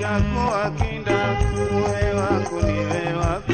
chako akinda, uwe wangu niwe wako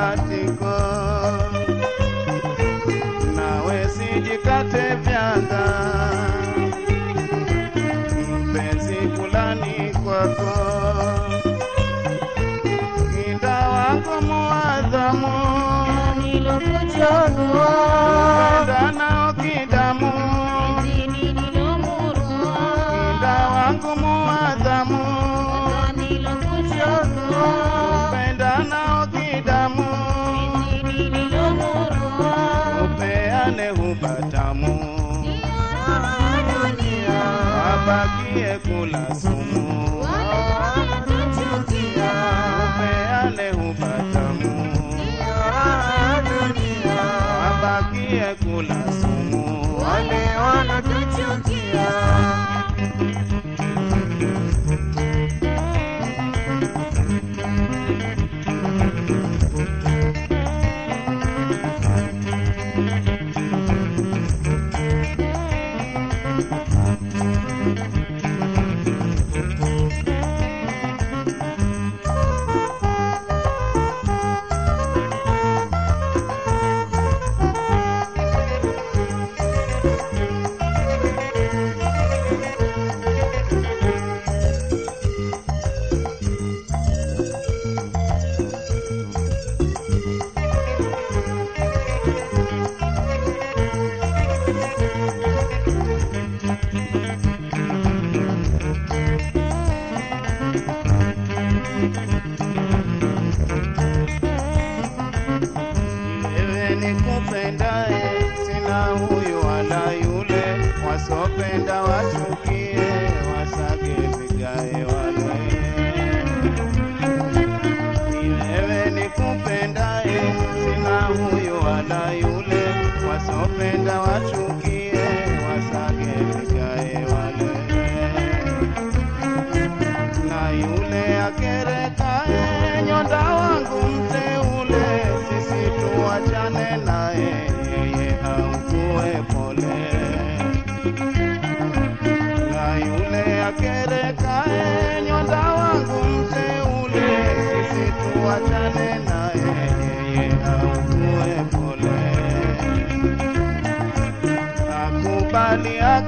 matiko, nawe sijikate vya mula.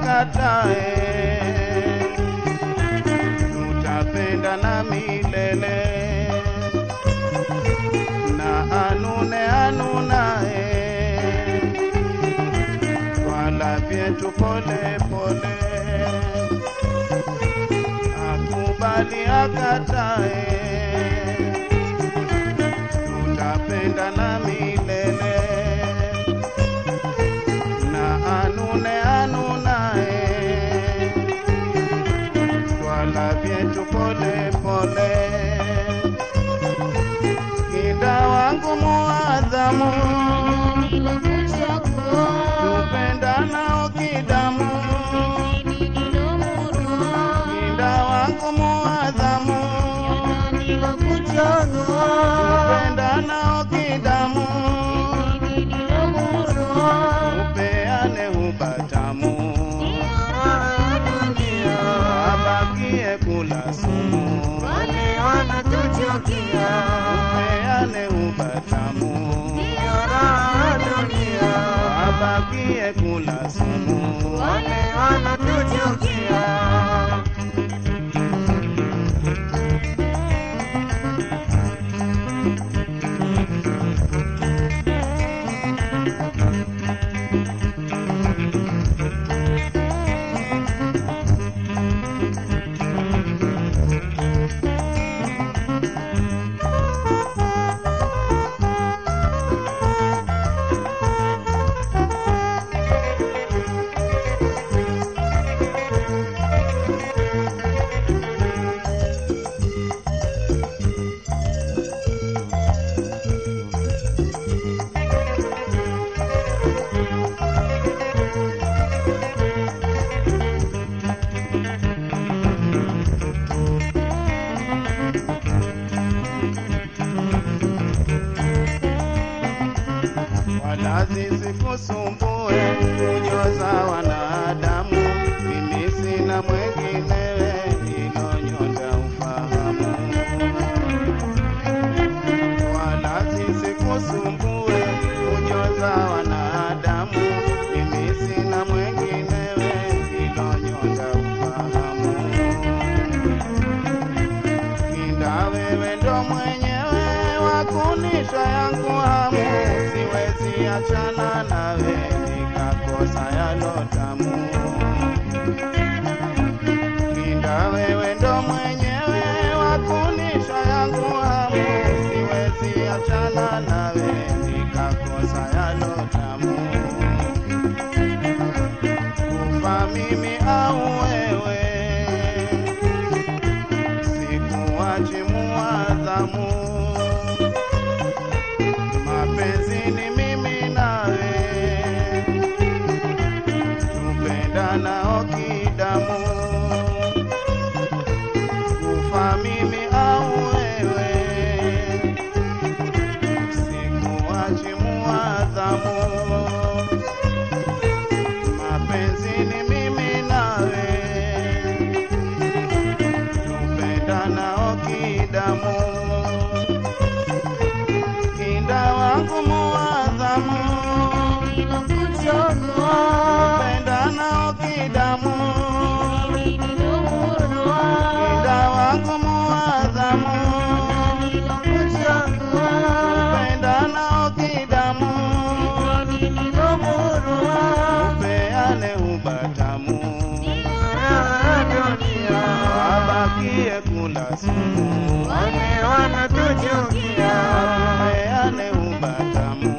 nikatae, tutapendana milele. Na anune anunae, wala vyetu polepole pole, akubali akatae, tutapendana milele. como Adamu. Wakunisha yangu hamu, siwezi achana nawe nikakosa yalo tamu. Kinda wewe ndo mwenyewe wakunisha yangu hamu, siwezi achana nawe nikakosa yalo tamu. Kufa mimi matamu